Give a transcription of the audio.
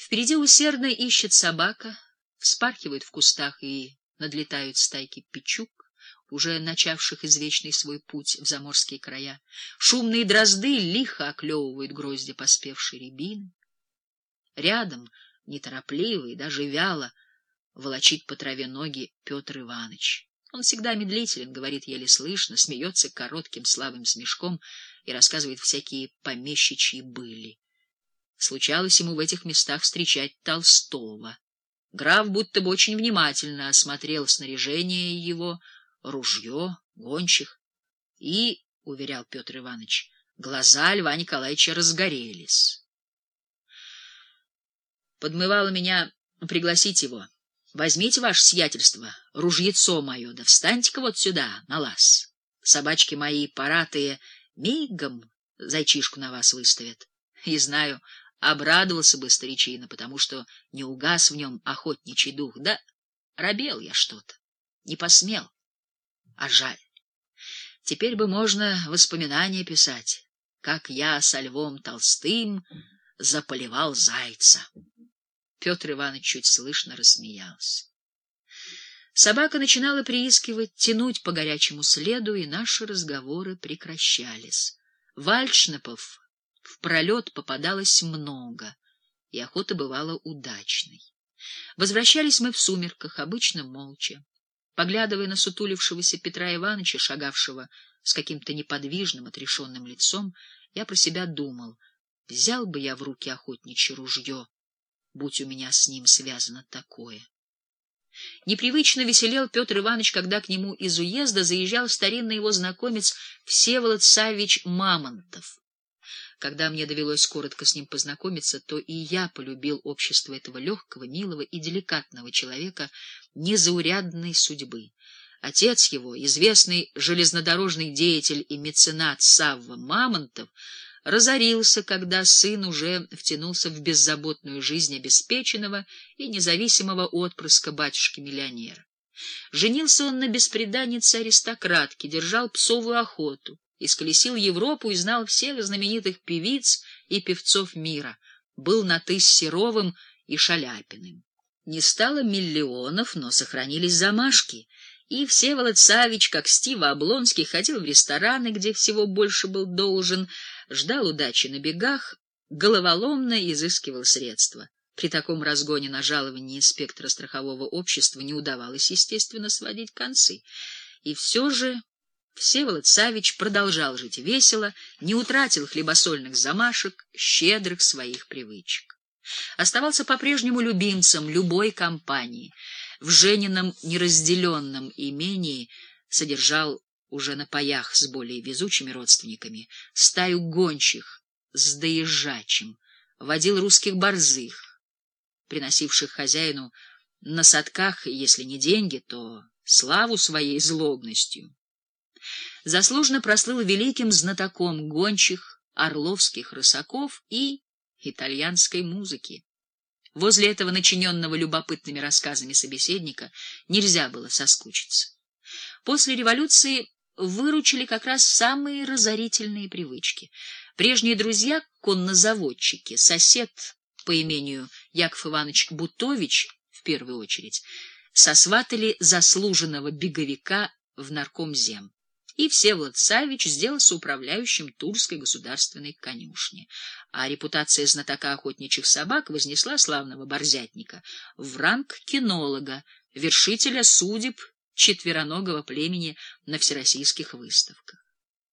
Впереди усердно ищет собака, вспархивают в кустах и надлетают стайки печук, уже начавших извечный свой путь в заморские края. Шумные дрозды лихо оклевывают грозди поспевшей рябины. Рядом, неторопливо и даже вяло, волочит по траве ноги Петр Иванович. Он всегда медлителен, говорит еле слышно, смеется коротким слабым смешком и рассказывает всякие помещичьи были. Случалось ему в этих местах встречать Толстого. Граф будто бы очень внимательно осмотрел снаряжение его, ружье, гончих, и, — уверял Петр Иванович, — глаза Льва Николаевича разгорелись. Подмывало меня пригласить его. Возьмите ваше сиятельство, ружьецо мое, да встаньте-ка вот сюда, на лаз. Собачки мои паратые мигом зайчишку на вас выставят. И знаю, обрадовался бы старичина, потому что не угас в нем охотничий дух. Да робел я что-то, не посмел. А жаль. Теперь бы можно воспоминания писать, как я со Львом Толстым заполивал зайца. Петр Иванович чуть слышно рассмеялся. Собака начинала приискивать, тянуть по горячему следу, и наши разговоры прекращались. Вальшнепов в пролет попадалось много, и охота бывала удачной. Возвращались мы в сумерках, обычно молча. Поглядывая на сутулившегося Петра Ивановича, шагавшего с каким-то неподвижным, отрешенным лицом, я про себя думал, взял бы я в руки охотничье ружье, будь у меня с ним связано такое. Непривычно веселел Петр Иванович, когда к нему из уезда заезжал старинный его знакомец Всеволод Савич Мамонтов. Когда мне довелось коротко с ним познакомиться, то и я полюбил общество этого легкого, милого и деликатного человека незаурядной судьбы. Отец его, известный железнодорожный деятель и меценат Савва Мамонтов, разорился, когда сын уже втянулся в беззаботную жизнь обеспеченного и независимого отпрыска батюшки-миллионера. Женился он на беспреданнице аристократки, держал псовую охоту, исколесил Европу и знал всех знаменитых певиц и певцов мира, был на ты с Серовым и Шаляпиным. Не стало миллионов, но сохранились замашки — и Всеволод Савич, как Стива Облонский, ходил в рестораны, где всего больше был должен, ждал удачи на бегах, головоломно изыскивал средства. При таком разгоне на жалование инспектора страхового общества не удавалось, естественно, сводить концы. И все же Всеволод Савич продолжал жить весело, не утратил хлебосольных замашек, щедрых своих привычек. Оставался по-прежнему любимцем любой компании — в Женином неразделенном имении содержал уже на паях с более везучими родственниками стаю гончих с доезжачим, водил русских борзых, приносивших хозяину на садках, если не деньги, то славу своей злобностью. Заслуженно прослыл великим знатоком гончих, орловских рысаков и итальянской музыки. Возле этого начиненного любопытными рассказами собеседника нельзя было соскучиться. После революции выручили как раз самые разорительные привычки. Прежние друзья, коннозаводчики, сосед по имению Яков Иванович Бутович, в первую очередь, сосватали заслуженного беговика в наркомзем и Всеволод Савич сделался управляющим Турской государственной конюшни, а репутация знатока охотничьих собак вознесла славного борзятника в ранг кинолога, вершителя судеб четвероногого племени на всероссийских выставках.